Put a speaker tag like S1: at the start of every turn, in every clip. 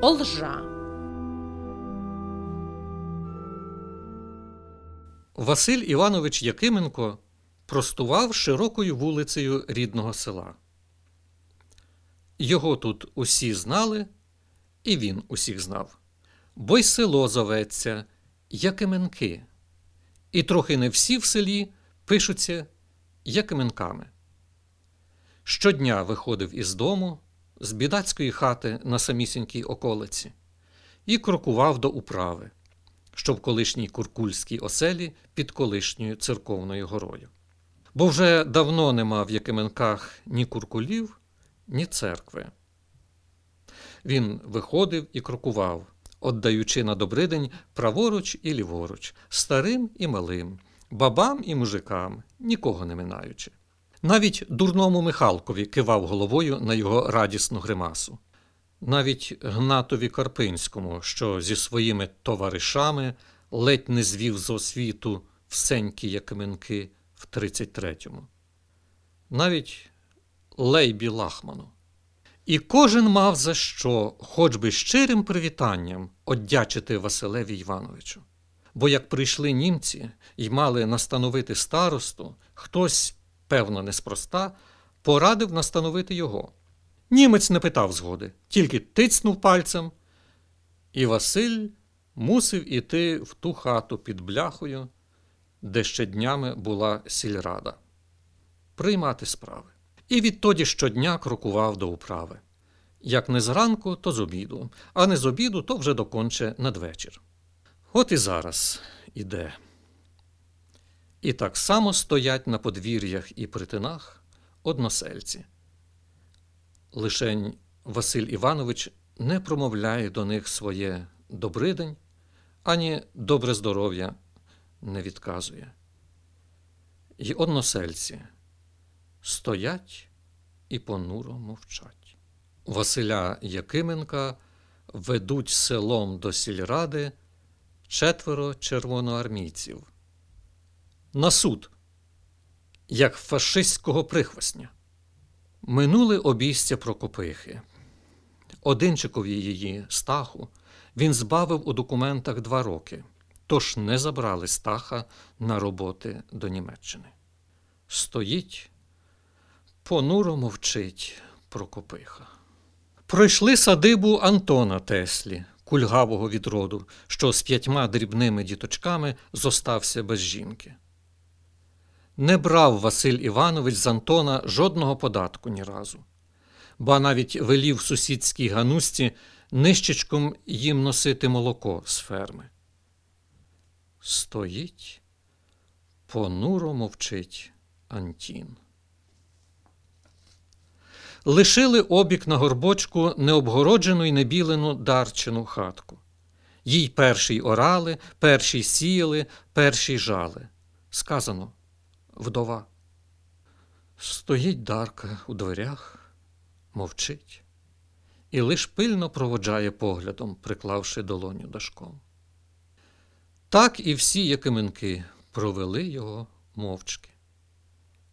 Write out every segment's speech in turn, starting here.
S1: Олжа.
S2: Василь Іванович Якименко простував широкою вулицею рідного села. Його тут усі знали, і він усіх знав, бо й село зоветься Якименки, і трохи не всі в селі пишуться Якименками. Щодня виходив із дому, з бідацької хати на самісінькій околиці, і крокував до управи, що в колишній куркульській оселі під колишньою церковною горою. Бо вже давно нема в Якименках ні куркулів, ні церкви. Він виходив і крокував, отдаючи на добридень праворуч і ліворуч, старим і малим, бабам і мужикам, нікого не минаючи. Навіть дурному Михалкові кивав головою на його радісну гримасу. Навіть Гнатові Карпинському, що зі своїми товаришами ледь не звів з освіту всенькі Якименки в 33-му. Навіть Лейбі Лахману. І кожен мав за що, хоч би щирим привітанням, оддячити Василеві Івановичу. Бо як прийшли німці і мали настановити старосту, хтось, певно, неспроста, порадив настановити його. Німець не питав згоди, тільки тицнув пальцем, і Василь мусив іти в ту хату під бляхою, де ще днями була сільрада, приймати справи. І відтоді щодня крокував до управи. Як не зранку, то з обіду, а не з обіду, то вже доконче надвечір. От і зараз іде. І так само стоять на подвір'ях і притинах односельці. Лишень Василь Іванович не промовляє до них своє добридень, ані добре здоров'я не відказує. І односельці стоять і понуро мовчать. Василя Якименка ведуть селом до сільради четверо червоноармійців. На суд, як фашистського прихвостня. Минули обійстя Прокопихи. Одинчикові її стаху він збавив у документах два роки, тож не забрали стаха на роботи до Німеччини. Стоїть, понуро мовчить Прокопиха. Пройшли садибу Антона Теслі, кульгавого від роду, що з п'ятьма дрібними діточками зостався без жінки. Не брав Василь Іванович з Антона жодного податку ні разу, ба навіть велів сусідській ганусті нищечком їм носити молоко з ферми. Стоїть, понуро мовчить Антін. Лишили обік на горбочку необгороджену й небілену дарчину хатку. Їй перший орали, перший сіяли, перший жали. Сказано вдова. Стоїть Дарка у дверях, мовчить, і лиш пильно проводжає поглядом, приклавши долоню дашком. Так і всі якименки провели його мовчки.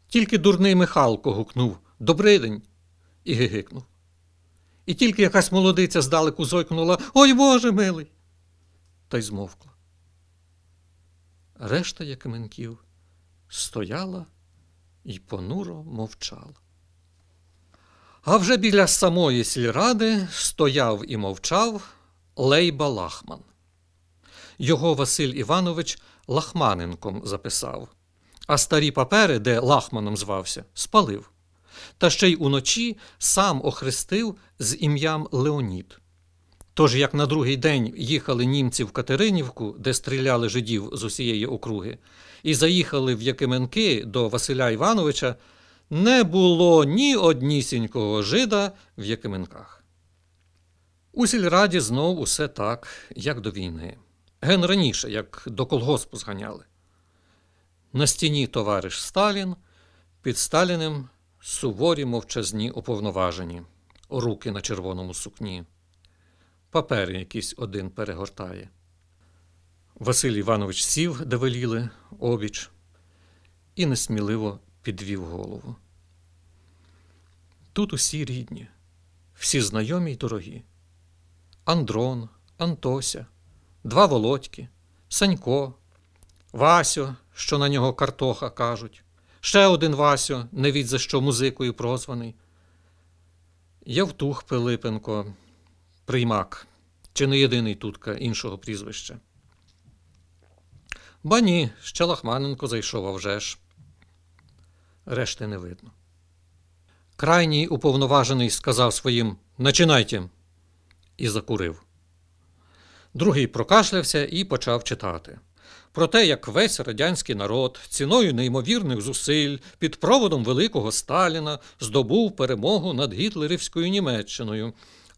S2: Тільки дурний Михалко гукнув «Добрий день!» і гигикнув. І тільки якась молодиця здалеку зойкнула Ой Боже милий! Та й змовкла. Решта якименків стояла і понуро мовчала. А вже біля самої сільради стояв і мовчав Лейба Лахман. Його Василь Іванович Лахманенком записав, а старі папери, де Лахманом звався, спалив. Та ще й уночі сам охрестив з ім'ям Леонід. Тож, як на другий день їхали німці в Катеринівку, де стріляли жидів з усієї округи, і заїхали в Якименки до Василя Івановича, не було ні однісінького жида в Якименках. У сільраді знов усе так, як до війни. Ген раніше, як до колгоспу зганяли. На стіні товариш Сталін, під Сталіним суворі мовчазні уповноважені, руки на червоному сукні. Папери якийсь один перегортає. Василь Іванович сів, де веліли, обіч, і несміливо підвів голову. Тут усі рідні, всі знайомі й дорогі. Андрон, Антося, два Володьки, Санько, Васю, що на нього картоха кажуть, ще один Васю, не від за що музикою прозваний. Явтух Пилипенко, приймак, чи не єдиний тутка іншого прізвища. Ба ні, ще Лахманенко зайшов, а вже ж. Решти не видно. Крайній уповноважений сказав своїм Начинайте і закурив. Другий прокашлявся і почав читати. Про те, як весь радянський народ ціною неймовірних зусиль під проводом великого Сталіна здобув перемогу над гітлерівською Німеччиною.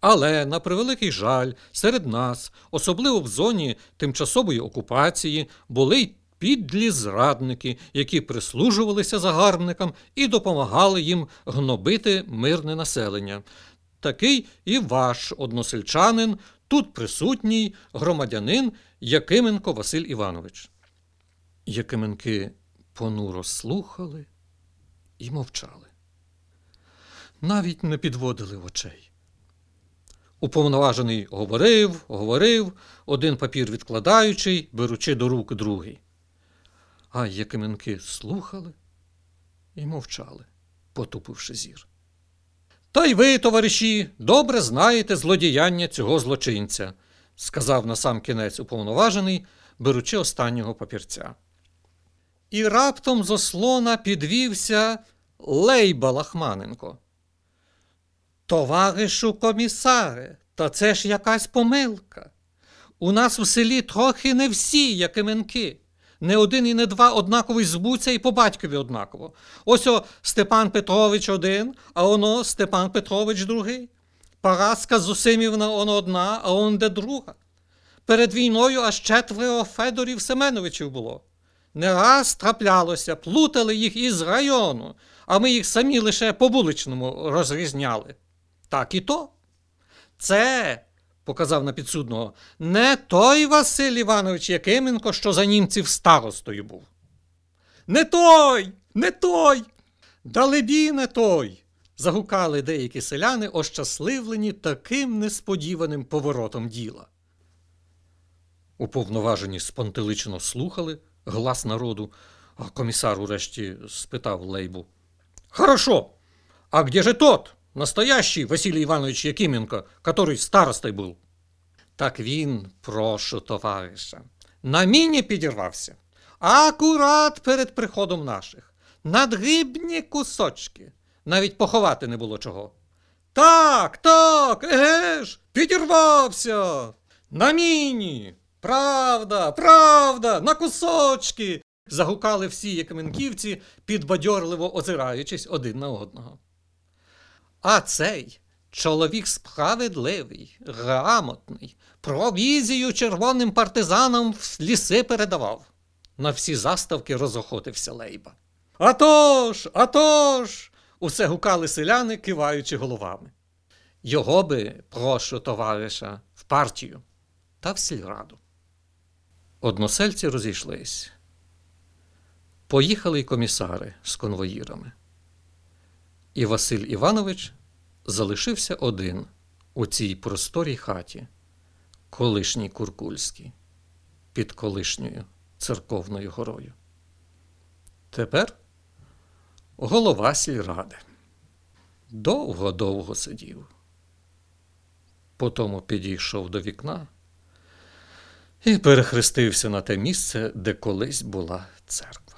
S2: Але, на превеликий жаль, серед нас, особливо в зоні тимчасової окупації, були й підлі зрадники, які прислужувалися загарбникам і допомагали їм гнобити мирне населення. Такий і ваш односельчанин, тут присутній громадянин Якименко Василь Іванович. Якименки понуро слухали і мовчали. Навіть не підводили очей. Уповноважений говорив, говорив, один папір відкладаючий, беручи до рук другий. А Якименки слухали і мовчали, потупивши зір. Та й ви, товариші, добре знаєте злодіяння цього злочинця, сказав на сам кінець уповноважений, беручи останнього папірця. І раптом з ослона підвівся Лейба Лахманенко. Товаришу комісаре, та це ж якась помилка. У нас у селі трохи не всі якименки. Не один і не два однакові збуться і по батькові однаково. Ось о Степан Петрович один, а оно Степан Петрович другий. Параска Зосимівна он одна, а он де друга. Перед війною аж четверо Федорів Семеновичів було. Не раз траплялося, плутали їх із району, а ми їх самі лише по вуличному розрізняли. Так і то. Це, показав на підсудного, не той Василь Іванович Якименко, що за німців старостою був. Не той, не той. Далебі не той. загукали деякі селяни, ощасливлені таким несподіваним поворотом діла. Уповноважені спонтеличено слухали глас народу, а комісар урешті спитав Лейбу. Хорошо, а где же тот, настоящий Василий Иванович Якименко, который старостой був? Так він, прошу, товариша, на міні підірвався. Акурат перед приходом наших. Надгибні кусочки. Навіть поховати не було чого. Так, так, еге ж, підірвався. На міні. Правда, правда, на кусочки. загукали всі якименківці, підбадьорливо озираючись один на одного. А цей чоловік справедливий, грамотний, провізію червоним партизанам в ліси передавав. На всі заставки розохотився Лейба. «Атож! Атож!» – усе гукали селяни, киваючи головами. Його би, прошу, товариша, в партію та в сільраду. Односельці розійшлись. Поїхали й комісари з конвоїрами. І Василь Іванович залишився один у цій просторій хаті, колишній Куркульській, під колишньою церковною горою. Тепер голова сільради. Довго-довго сидів. Потому підійшов до вікна і перехрестився на те місце, де колись була церква.